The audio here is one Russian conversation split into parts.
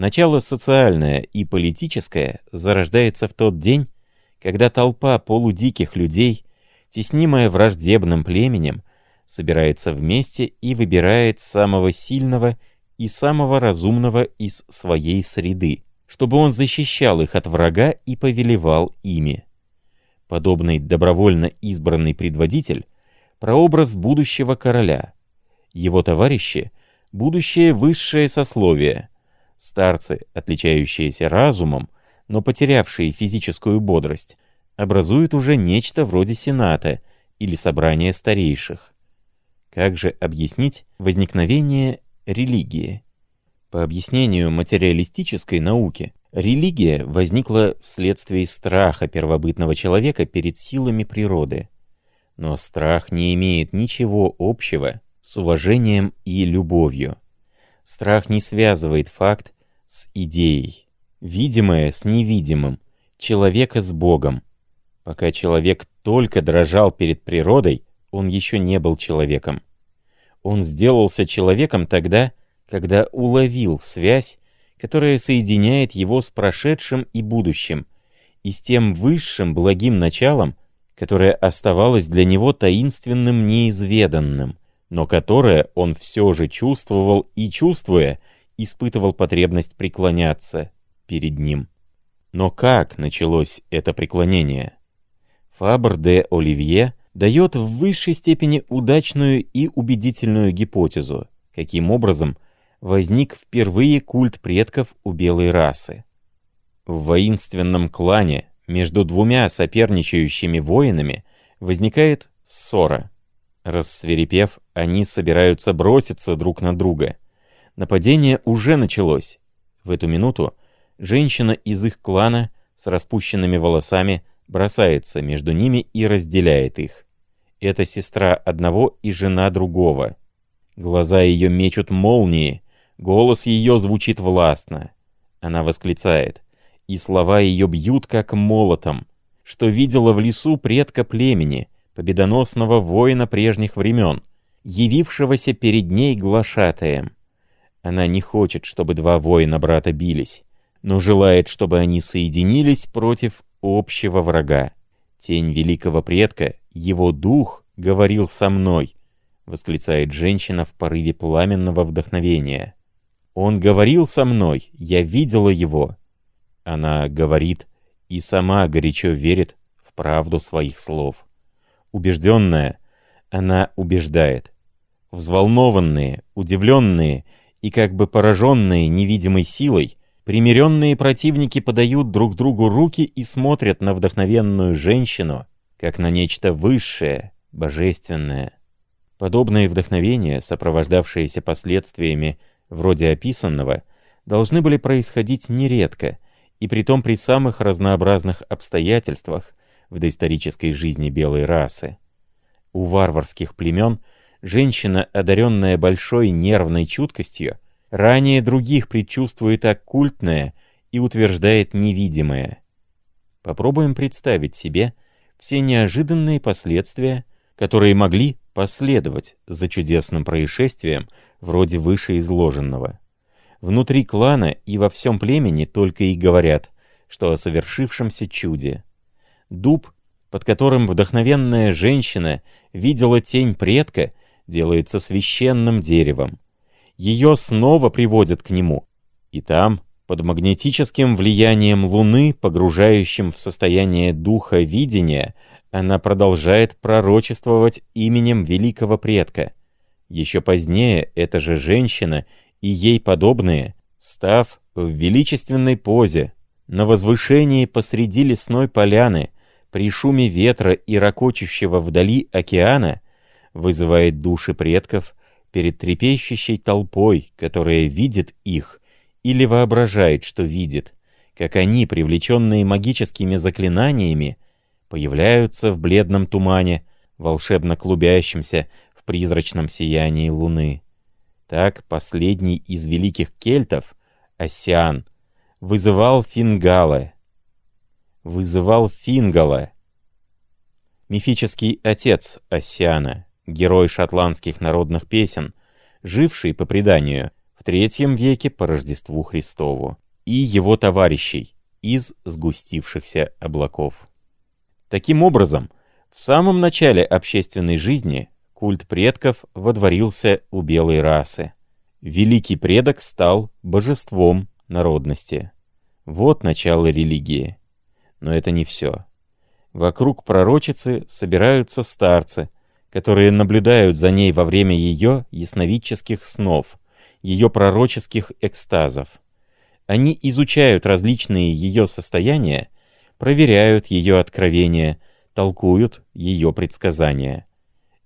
Начало социальное и политическое зарождается в тот день, когда толпа полудиких людей, теснимая враждебным племенем, собирается вместе и выбирает самого сильного и самого разумного из своей среды, чтобы он защищал их от врага и повелевал ими. Подобный добровольно избранный предводитель — прообраз будущего короля. Его товарищи — будущее высшее сословие. Старцы, отличающиеся разумом, но потерявшие физическую бодрость, образуют уже нечто вроде сената или собрания старейших. Как же объяснить возникновение религии? По объяснению материалистической науки, религия возникла вследствие страха первобытного человека перед силами природы. Но страх не имеет ничего общего с уважением и любовью. Страх не связывает факт с идеей, видимое с невидимым, человека с Богом. Пока человек только дрожал перед природой, он еще не был человеком. Он сделался человеком тогда, когда уловил связь, которая соединяет его с прошедшим и будущим, и с тем высшим благим началом, которое оставалось для него таинственным неизведанным, но которое он все же чувствовал и, чувствуя, испытывал потребность преклоняться перед ним. Но как началось это преклонение? Фабр де Оливье дает в высшей степени удачную и убедительную гипотезу, каким образом возник впервые культ предков у белой расы. В воинственном клане между двумя соперничающими воинами возникает ссора. Рассверепев, они собираются броситься друг на друга. Нападение уже началось. В эту минуту женщина из их клана с распущенными волосами бросается между ними и разделяет их. Это сестра одного и жена другого. Глаза ее мечут молнии, голос ее звучит властно. Она восклицает, и слова ее бьют как молотом, что видела в лесу предка племени, победоносного воина прежних времен, явившегося перед ней глашатаем. Она не хочет, чтобы два воина брата бились, но желает, чтобы они соединились против общего врага. Тень великого предка, его дух, говорил со мной, восклицает женщина в порыве пламенного вдохновения. Он говорил со мной, я видела его. Она говорит и сама горячо верит в правду своих слов. Убежденная, она убеждает. Взволнованные, удивленные и как бы пораженные невидимой силой, Примиренные противники подают друг другу руки и смотрят на вдохновенную женщину, как на нечто высшее, божественное. Подобные вдохновения, сопровождавшиеся последствиями вроде описанного, должны были происходить нередко, и притом при самых разнообразных обстоятельствах в доисторической жизни белой расы. У варварских племен женщина, одаренная большой нервной чуткостью, ранее других предчувствует оккультное и утверждает невидимое. Попробуем представить себе все неожиданные последствия, которые могли последовать за чудесным происшествием вроде вышеизложенного. Внутри клана и во всем племени только и говорят, что о совершившемся чуде. Дуб, под которым вдохновенная женщина видела тень предка, делается священным деревом ее снова приводят к нему. И там, под магнетическим влиянием Луны, погружающим в состояние духа видения, она продолжает пророчествовать именем великого предка. Еще позднее эта же женщина и ей подобные, став в величественной позе, на возвышении посреди лесной поляны, при шуме ветра и ракочущего вдали океана, вызывает души предков перед трепещущей толпой, которая видит их или воображает, что видит, как они, привлеченные магическими заклинаниями, появляются в бледном тумане, волшебно клубящемся в призрачном сиянии луны. Так последний из великих кельтов, Оссиан, вызывал Фингала. Вызывал Фингала. Мифический отец Оссиана, герой шотландских народных песен, живший, по преданию, в третьем веке по Рождеству Христову, и его товарищей из сгустившихся облаков. Таким образом, в самом начале общественной жизни культ предков водворился у белой расы. Великий предок стал божеством народности. Вот начало религии. Но это не все. Вокруг пророчицы собираются старцы, которые наблюдают за ней во время ее ясновидческих снов, ее пророческих экстазов. Они изучают различные ее состояния, проверяют ее откровения, толкуют ее предсказания.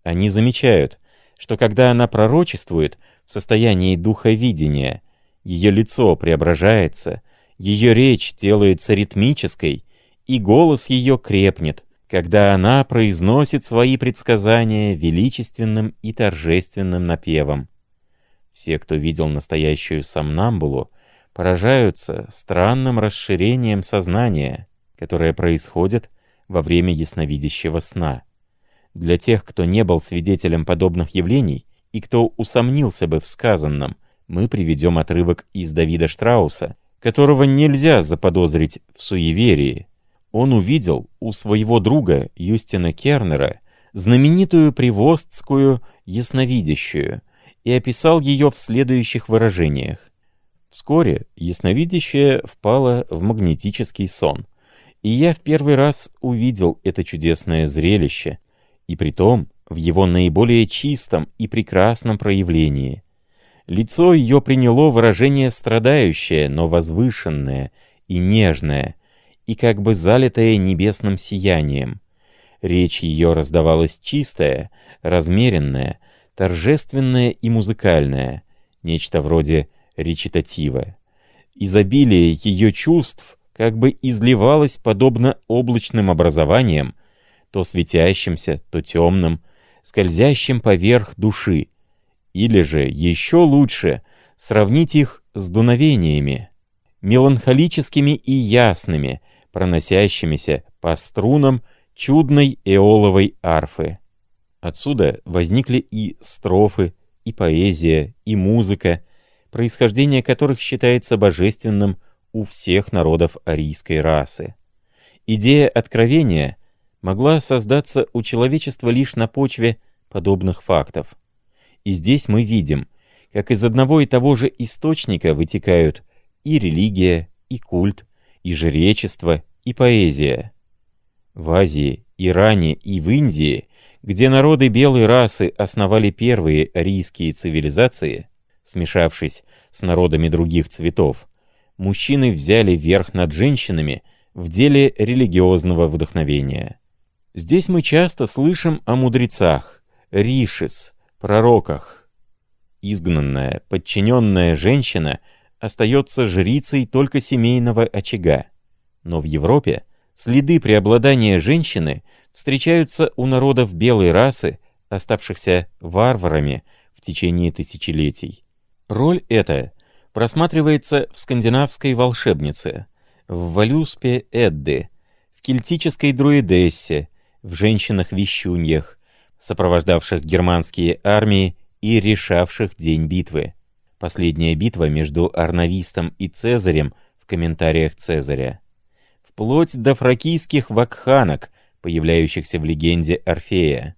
Они замечают, что когда она пророчествует в состоянии духовидения, ее лицо преображается, ее речь делается ритмической, и голос ее крепнет, когда она произносит свои предсказания величественным и торжественным напевом. Все, кто видел настоящую сомнамбулу, поражаются странным расширением сознания, которое происходит во время ясновидящего сна. Для тех, кто не был свидетелем подобных явлений и кто усомнился бы в сказанном, мы приведем отрывок из Давида Штрауса, которого нельзя заподозрить в суеверии, он увидел у своего друга Юстина Кернера знаменитую привостскую ясновидящую и описал ее в следующих выражениях. Вскоре ясновидящая впала в магнетический сон, и я в первый раз увидел это чудесное зрелище, и притом в его наиболее чистом и прекрасном проявлении. Лицо ее приняло выражение страдающее, но возвышенное и нежное — и как бы залитая небесным сиянием. Речь ее раздавалась чистая, размеренная, торжественная и музыкальная, нечто вроде речитатива. Изобилие ее чувств как бы изливалось подобно облачным образованиям, то светящимся, то темным, скользящим поверх души, или же, еще лучше, сравнить их с дуновениями, меланхолическими и ясными, проносящимися по струнам чудной эоловой арфы. Отсюда возникли и строфы, и поэзия, и музыка, происхождение которых считается божественным у всех народов арийской расы. Идея откровения могла создаться у человечества лишь на почве подобных фактов. И здесь мы видим, как из одного и того же источника вытекают и религия, и культ, и жречество, и поэзия. В Азии, Иране и в Индии, где народы белой расы основали первые арийские цивилизации, смешавшись с народами других цветов, мужчины взяли верх над женщинами в деле религиозного вдохновения. Здесь мы часто слышим о мудрецах, ришис, пророках. Изгнанная, подчиненная женщина — остается жрицей только семейного очага. Но в Европе следы преобладания женщины встречаются у народов белой расы, оставшихся варварами в течение тысячелетий. Роль эта просматривается в скандинавской волшебнице, в Валюспе Эдды, в кельтической друидессе, в женщинах-вещуньях, сопровождавших германские армии и решавших день битвы. Последняя битва между Арнавистом и Цезарем в комментариях Цезаря. Вплоть до фракийских вакханок, появляющихся в легенде Орфея.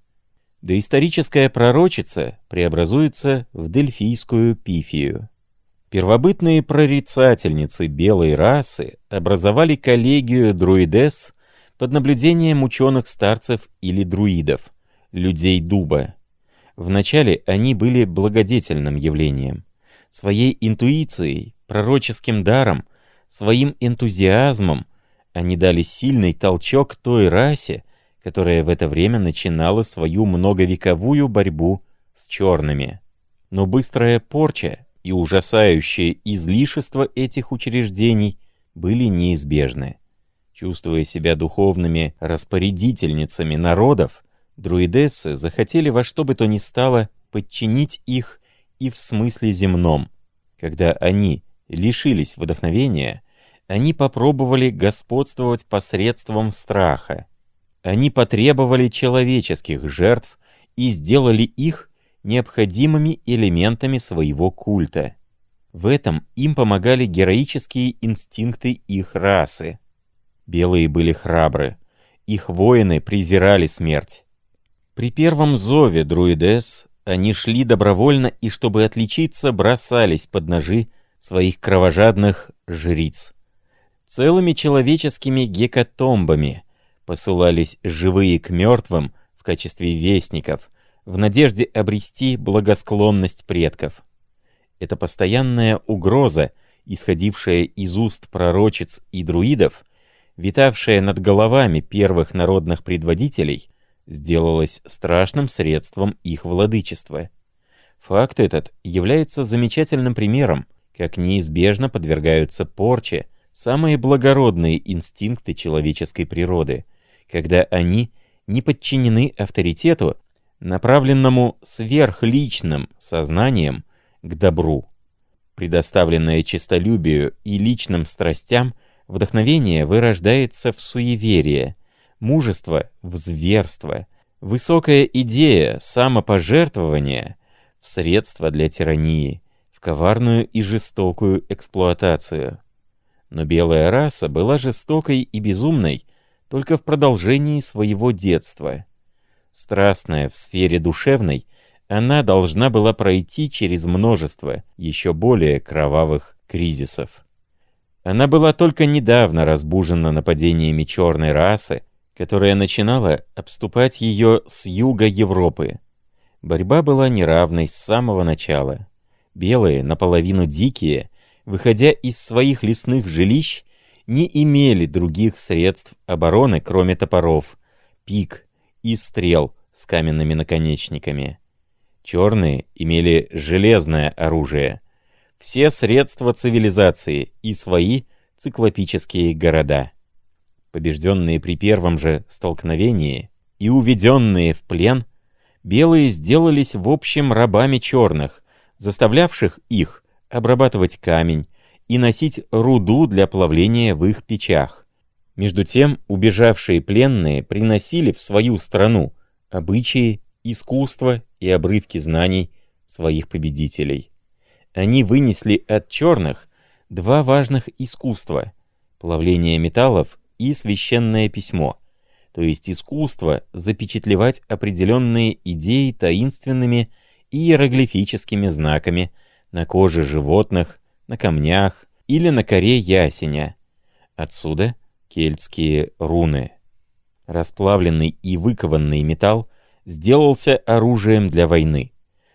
Доисторическая пророчица преобразуется в дельфийскую пифию. Первобытные прорицательницы белой расы образовали коллегию друидес под наблюдением ученых-старцев или друидов, людей дуба. Вначале они были благодетельным явлением своей интуицией, пророческим даром, своим энтузиазмом они дали сильный толчок той расе, которая в это время начинала свою многовековую борьбу с черными. Но быстрая порча и ужасающее излишество этих учреждений были неизбежны. Чувствуя себя духовными распорядительницами народов, друидессы захотели во что бы то ни стало подчинить их и в смысле земном. Когда они лишились вдохновения, они попробовали господствовать посредством страха. Они потребовали человеческих жертв и сделали их необходимыми элементами своего культа. В этом им помогали героические инстинкты их расы. Белые были храбры. Их воины презирали смерть. При первом зове друидес они шли добровольно и, чтобы отличиться, бросались под ножи своих кровожадных жриц. Целыми человеческими гекатомбами посылались живые к мертвым в качестве вестников, в надежде обрести благосклонность предков. Эта постоянная угроза, исходившая из уст пророчиц и друидов, витавшая над головами первых народных предводителей, сделалась страшным средством их владычества. Факт этот является замечательным примером, как неизбежно подвергаются порче самые благородные инстинкты человеческой природы, когда они не подчинены авторитету, направленному сверхличным сознанием к добру. Предоставленное честолюбию и личным страстям, вдохновение вырождается в суеверие, мужество — в зверство, высокая идея самопожертвования — в средство для тирании, в коварную и жестокую эксплуатацию. Но белая раса была жестокой и безумной только в продолжении своего детства. Страстная в сфере душевной, она должна была пройти через множество еще более кровавых кризисов. Она была только недавно разбужена нападениями черной расы, которая начинала обступать ее с юга Европы. Борьба была неравной с самого начала. Белые, наполовину дикие, выходя из своих лесных жилищ, не имели других средств обороны, кроме топоров, пик и стрел с каменными наконечниками. Черные имели железное оружие, все средства цивилизации и свои циклопические города. Побежденные при первом же столкновении и уведенные в плен, белые сделались в общем рабами черных, заставлявших их обрабатывать камень и носить руду для плавления в их печах. Между тем, убежавшие пленные приносили в свою страну обычаи, искусство и обрывки знаний своих победителей. Они вынесли от черных два важных искусства — плавление металлов и священное письмо, то есть искусство запечатлевать определенные идеи таинственными иероглифическими знаками — на коже животных, на камнях или на коре ясеня. Отсюда кельтские руны. Расплавленный и выкованный металл сделался оружием для войны.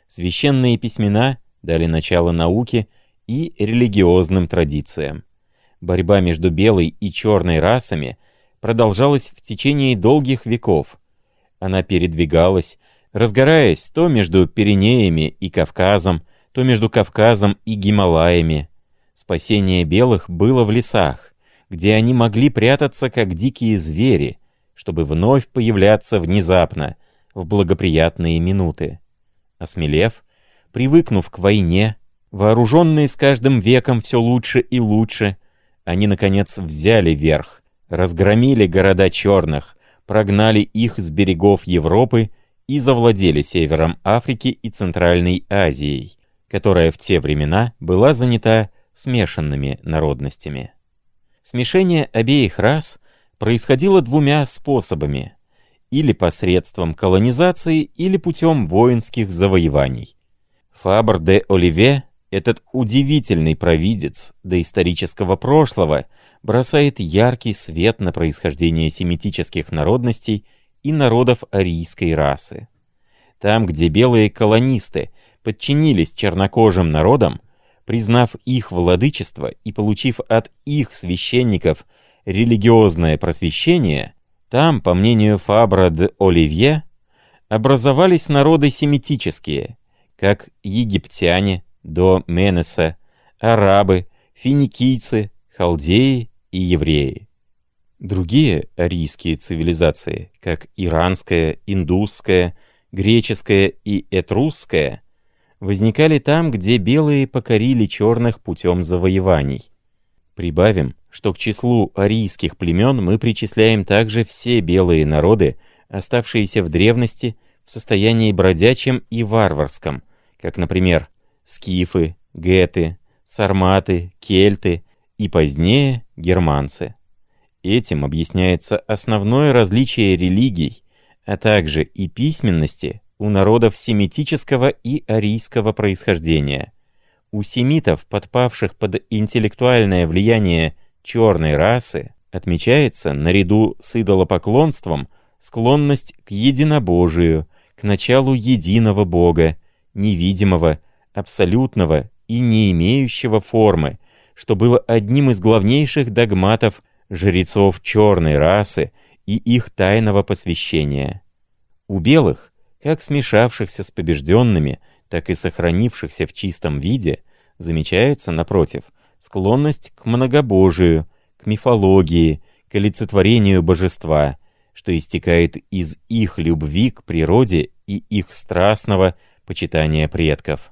Священные письмена дали начало науке и религиозным традициям. Борьба между белой и черной расами продолжалась в течение долгих веков. Она передвигалась, разгораясь то между Пиренеями и Кавказом, то между Кавказом и Гималаями. Спасение белых было в лесах, где они могли прятаться как дикие звери, чтобы вновь появляться внезапно, в благоприятные минуты. Осмелев, привыкнув к войне, вооруженные с каждым веком все лучше и лучше, они, наконец, взяли верх, разгромили города черных, прогнали их с берегов Европы и завладели севером Африки и Центральной Азией, которая в те времена была занята смешанными народностями. Смешение обеих рас происходило двумя способами — или посредством колонизации, или путем воинских завоеваний. Фабр де Оливе, этот удивительный провидец доисторического прошлого, бросает яркий свет на происхождение семитических народностей и народов арийской расы. Там, где белые колонисты подчинились чернокожим народам, признав их владычество и получив от их священников религиозное просвещение, там, по мнению Фабра де Оливье, образовались народы семитические, как египтяне до Менеса, арабы, финикийцы, халдеи и евреи. Другие арийские цивилизации, как иранская, индусская, греческая и этрусская, возникали там, где белые покорили черных путем завоеваний. Прибавим, что к числу арийских племен мы причисляем также все белые народы, оставшиеся в древности в состоянии бродячем и варварском, как, например, скифы, геты, сарматы, кельты и позднее германцы. Этим объясняется основное различие религий, а также и письменности у народов семитического и арийского происхождения. У семитов, подпавших под интеллектуальное влияние черной расы, отмечается, наряду с идолопоклонством, склонность к единобожию, к началу единого Бога, невидимого, абсолютного и не имеющего формы, что было одним из главнейших догматов жрецов черной расы и их тайного посвящения. У белых, как смешавшихся с побежденными, так и сохранившихся в чистом виде, замечается, напротив, склонность к многобожию, к мифологии, к олицетворению божества, что истекает из их любви к природе и их страстного почитания предков.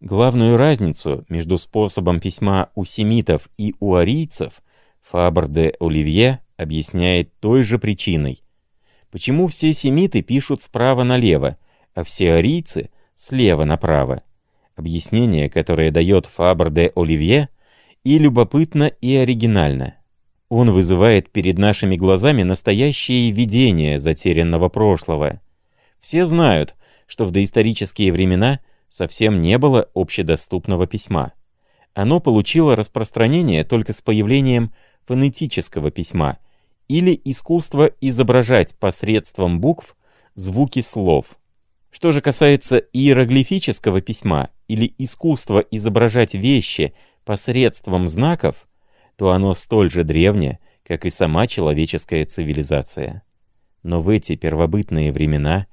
Главную разницу между способом письма у семитов и у арийцев Фабр де Оливье объясняет той же причиной. Почему все семиты пишут справа налево, а все арийцы — слева направо? Объяснение, которое дает Фабр де Оливье, и любопытно, и оригинально. Он вызывает перед нашими глазами настоящее видение затерянного прошлого. Все знают, что в доисторические времена совсем не было общедоступного письма. Оно получило распространение только с появлением фонетического письма или искусства изображать посредством букв звуки слов. Что же касается иероглифического письма или искусства изображать вещи посредством знаков, то оно столь же древнее, как и сама человеческая цивилизация. Но в эти первобытные времена,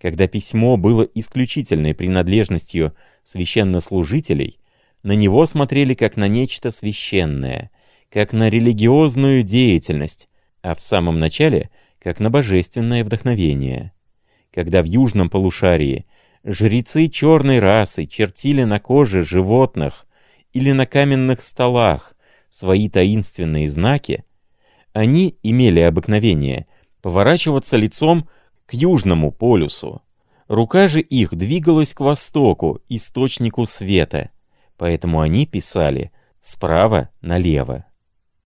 когда письмо было исключительной принадлежностью священнослужителей, на него смотрели как на нечто священное — как на религиозную деятельность, а в самом начале как на божественное вдохновение. Когда в южном полушарии жрецы черной расы чертили на коже животных или на каменных столах свои таинственные знаки, они имели обыкновение поворачиваться лицом к южному полюсу. Рука же их двигалась к востоку, источнику света, поэтому они писали справа налево.